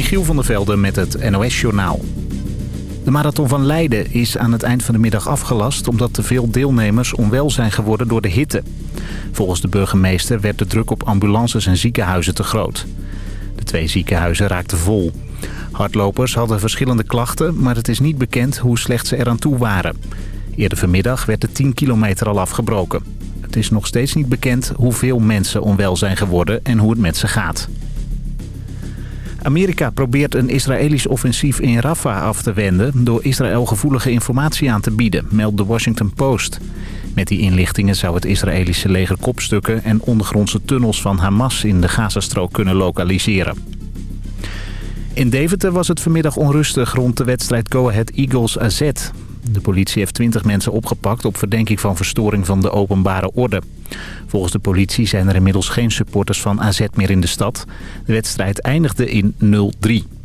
Michiel van der Velde met het NOS-journaal. De marathon van Leiden is aan het eind van de middag afgelast... omdat te veel deelnemers onwel zijn geworden door de hitte. Volgens de burgemeester werd de druk op ambulances en ziekenhuizen te groot. De twee ziekenhuizen raakten vol. Hardlopers hadden verschillende klachten, maar het is niet bekend hoe slecht ze eraan toe waren. Eerder vanmiddag werd de 10 kilometer al afgebroken. Het is nog steeds niet bekend hoeveel mensen onwel zijn geworden en hoe het met ze gaat. Amerika probeert een Israëlisch offensief in Rafah af te wenden... door Israël gevoelige informatie aan te bieden, meldt de Washington Post. Met die inlichtingen zou het Israëlische leger kopstukken... en ondergrondse tunnels van Hamas in de Gazastrook kunnen lokaliseren. In Deventer was het vanmiddag onrustig rond de wedstrijd Go Ahead Eagles AZ. De politie heeft 20 mensen opgepakt op verdenking van verstoring van de openbare orde. Volgens de politie zijn er inmiddels geen supporters van AZ meer in de stad. De wedstrijd eindigde in 0-3.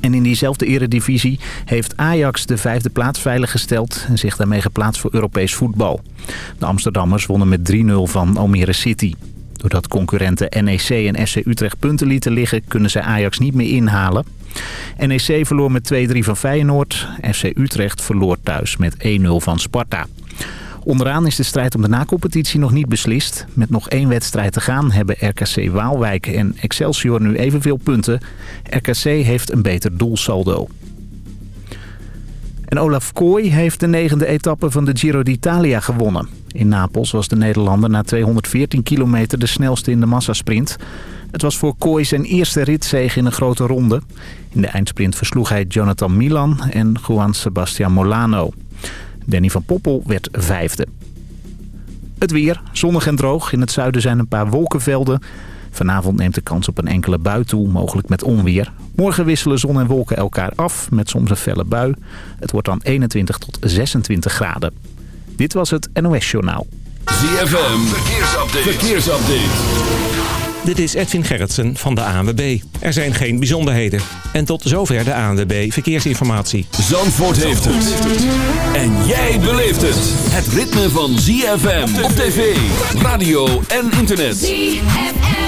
En in diezelfde eredivisie heeft Ajax de vijfde plaats veiliggesteld... en zich daarmee geplaatst voor Europees voetbal. De Amsterdammers wonnen met 3-0 van Almere City. Doordat concurrenten NEC en SC Utrecht punten lieten liggen... kunnen zij Ajax niet meer inhalen. NEC verloor met 2-3 van Feyenoord. FC Utrecht verloor thuis met 1-0 van Sparta. Onderaan is de strijd om de nacompetitie nog niet beslist. Met nog één wedstrijd te gaan hebben RKC Waalwijk en Excelsior nu evenveel punten. RKC heeft een beter doelsaldo. En Olaf Kooi heeft de negende etappe van de Giro d'Italia gewonnen. In Napels was de Nederlander na 214 kilometer de snelste in de massasprint. Het was voor Kooi zijn eerste ritzege in een grote ronde. In de eindsprint versloeg hij Jonathan Milan en Juan Sebastian Molano. Danny van Poppel werd vijfde. Het weer, zonnig en droog. In het zuiden zijn een paar wolkenvelden. Vanavond neemt de kans op een enkele bui toe, mogelijk met onweer. Morgen wisselen zon en wolken elkaar af, met soms een felle bui. Het wordt dan 21 tot 26 graden. Dit was het NOS Journaal. ZFM, verkeersupdate. verkeersupdate. Dit is Edwin Gerritsen van de ANWB. Er zijn geen bijzonderheden. En tot zover de ANWB Verkeersinformatie. Zandvoort heeft het. En jij beleeft het. Het ritme van ZFM op tv, radio en internet. ZFM.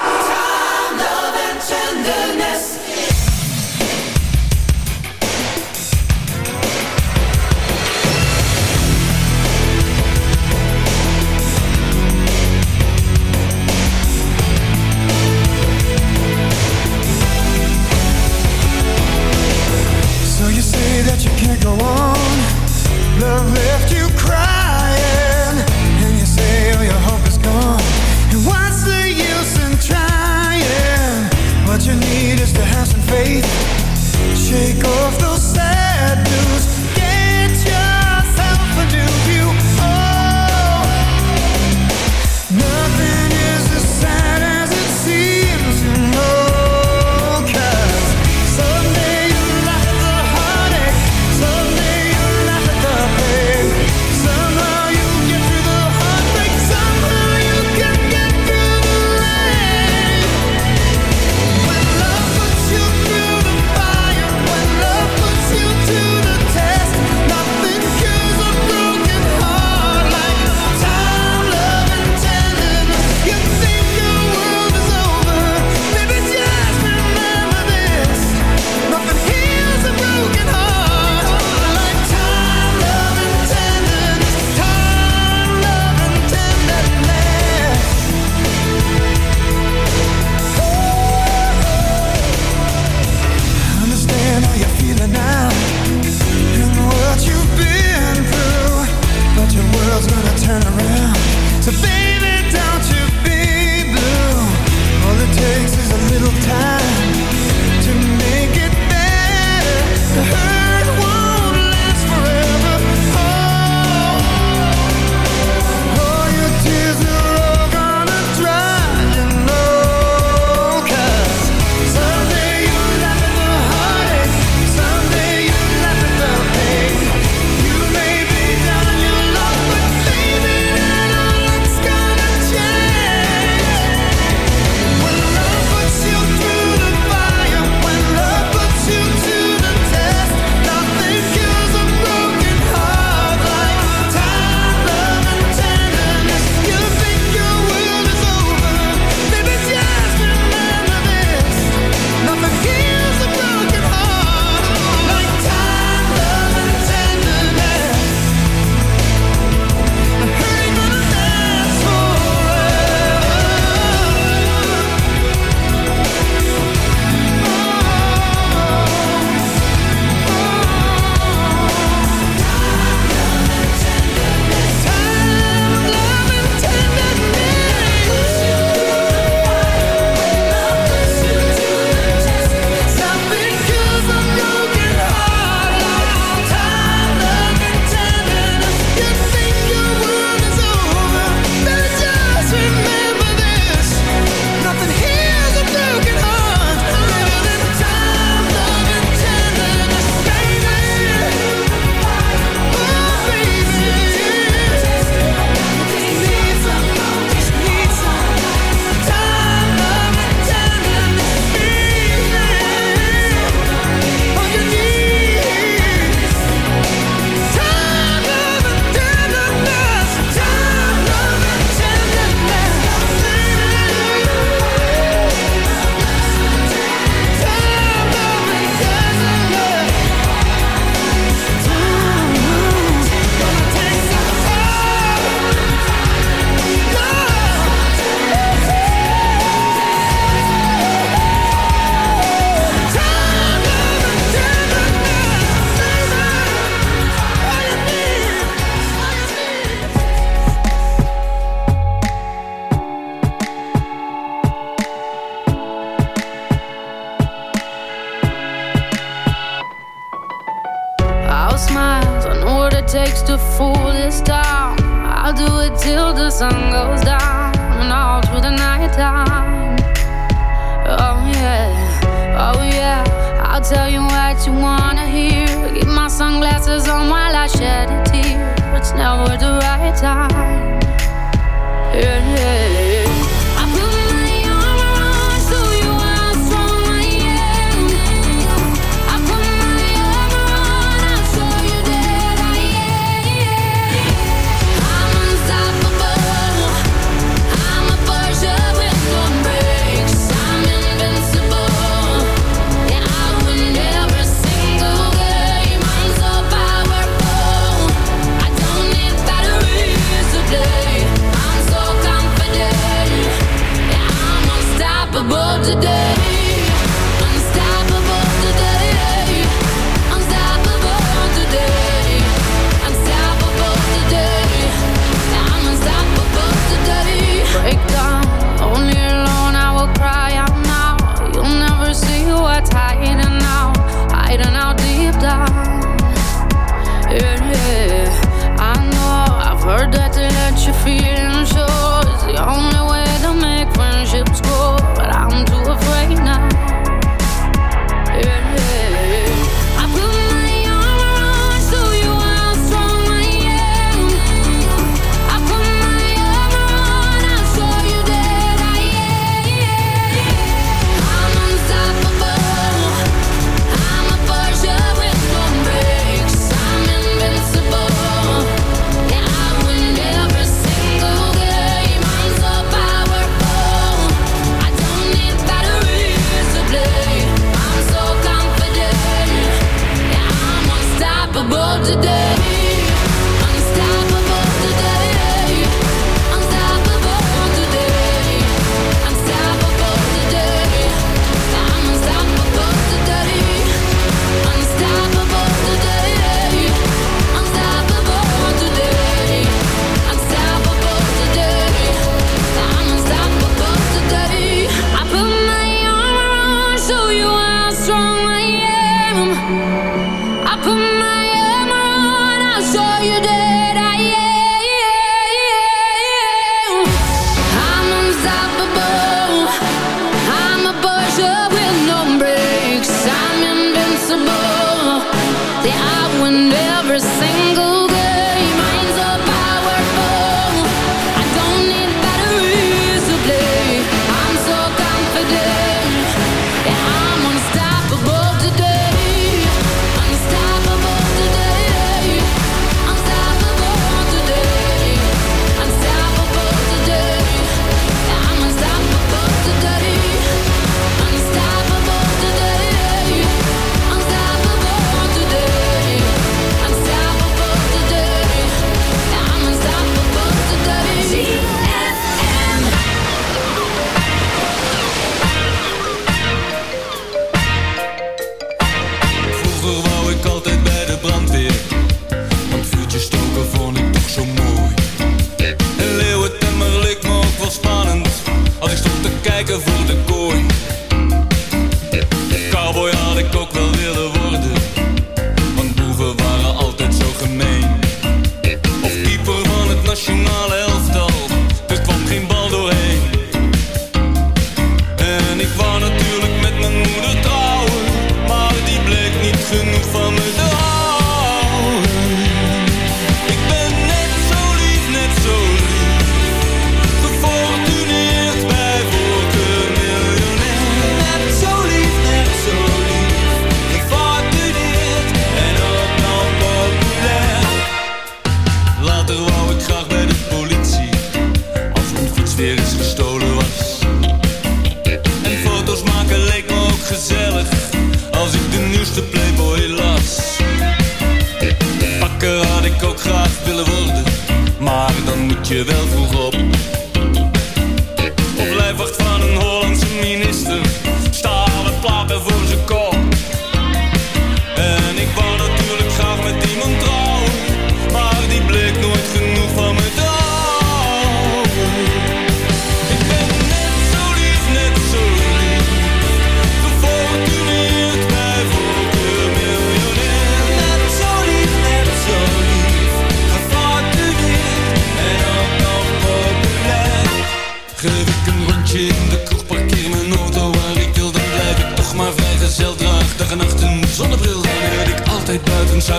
je wel vroeg op.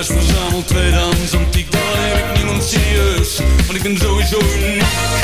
Tweedehandshuis verzameld, tweedehands antiek Daar heb ik niemand serieus, want ik ben sowieso uniek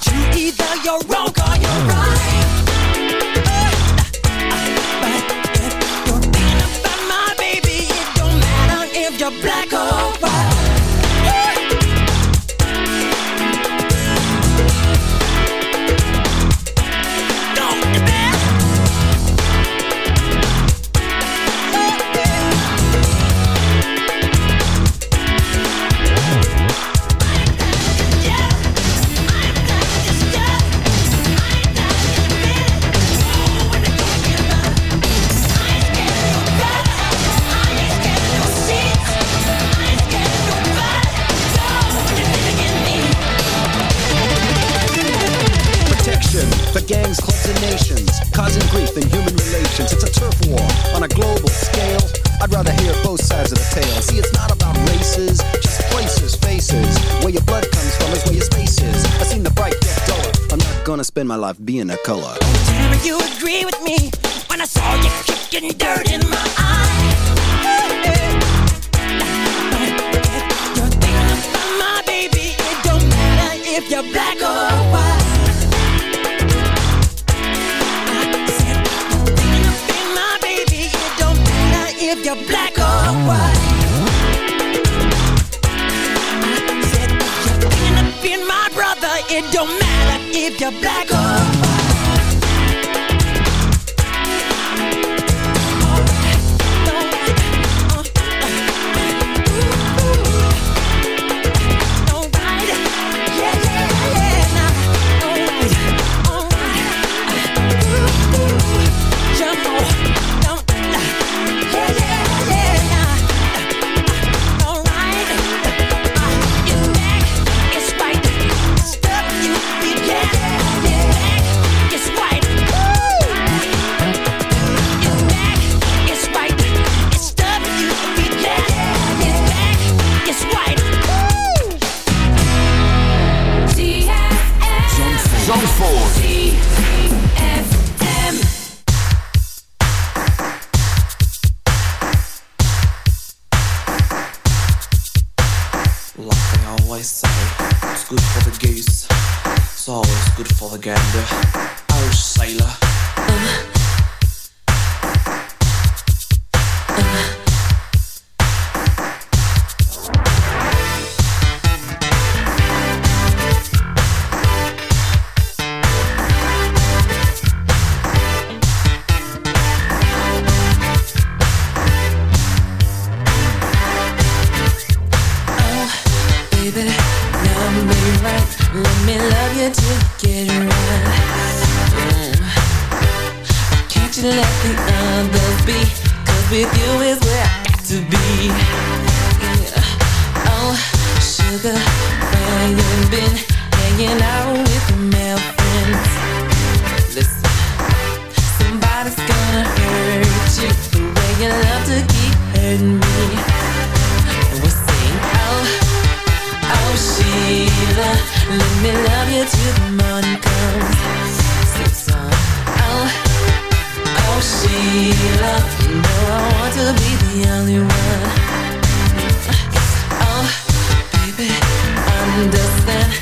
True, either you're wrong or understand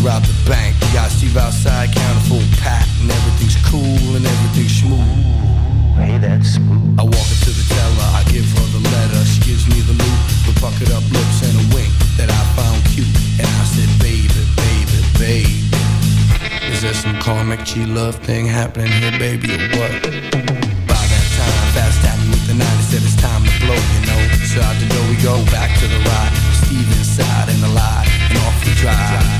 gas, we out rob the bank. We got Steve outside, counter full pack, and everything's cool and everything's smooth. Hey, that's smooth. I walk up to the teller, I give her the letter. She gives me the loot with bucket up lips and a wink that I found cute. And I said, baby, baby, baby. Is there some karmic G love thing happening here, baby, or what? By that time, Fast tapped me with the 90, said it's time to blow, you know. So out the door we go, back to the ride. Steve inside and the lie, and off we drive.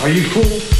Are you cool?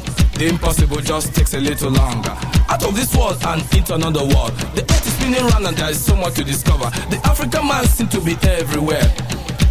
The impossible just takes a little longer. Out of this world and into another world. The earth is spinning round and there is so much to discover. The African man seems to be everywhere.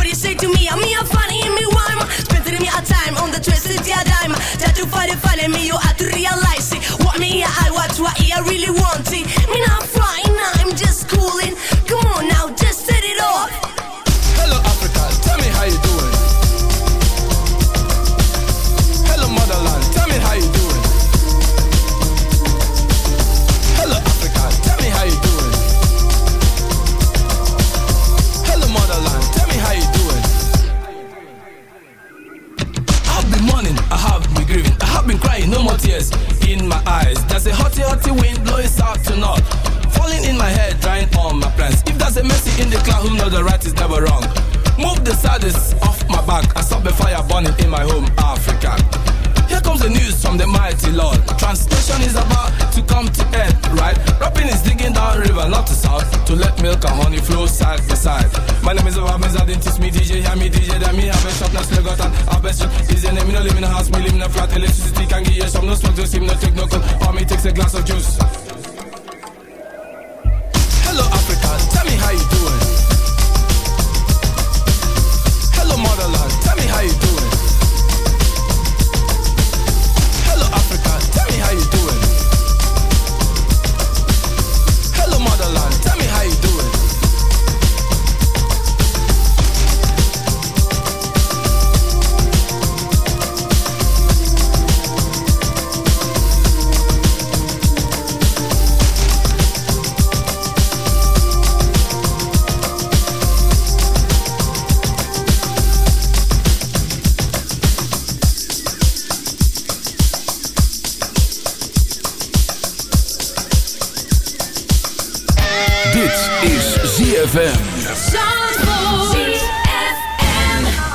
What do you say to me? I'm me, I'm funny, me, rhyme. Spending me a time on the twisted yeah, dime. That you find it funny, me, you have to realize it. What me, I watch, what I really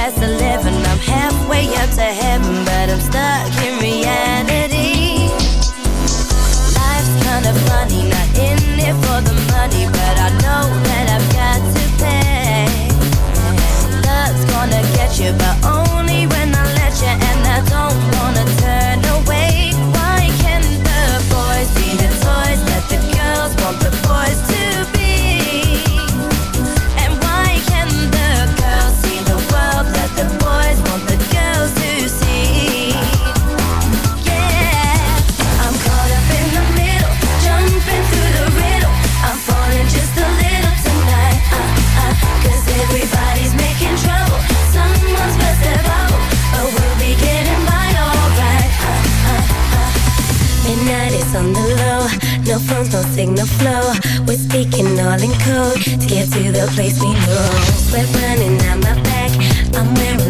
past eleven, I'm halfway up to heaven, but I'm stuck in reality. No phones, no signal flow. We're speaking all in code to get to the place we know. Sweat running down my back, I'm wearing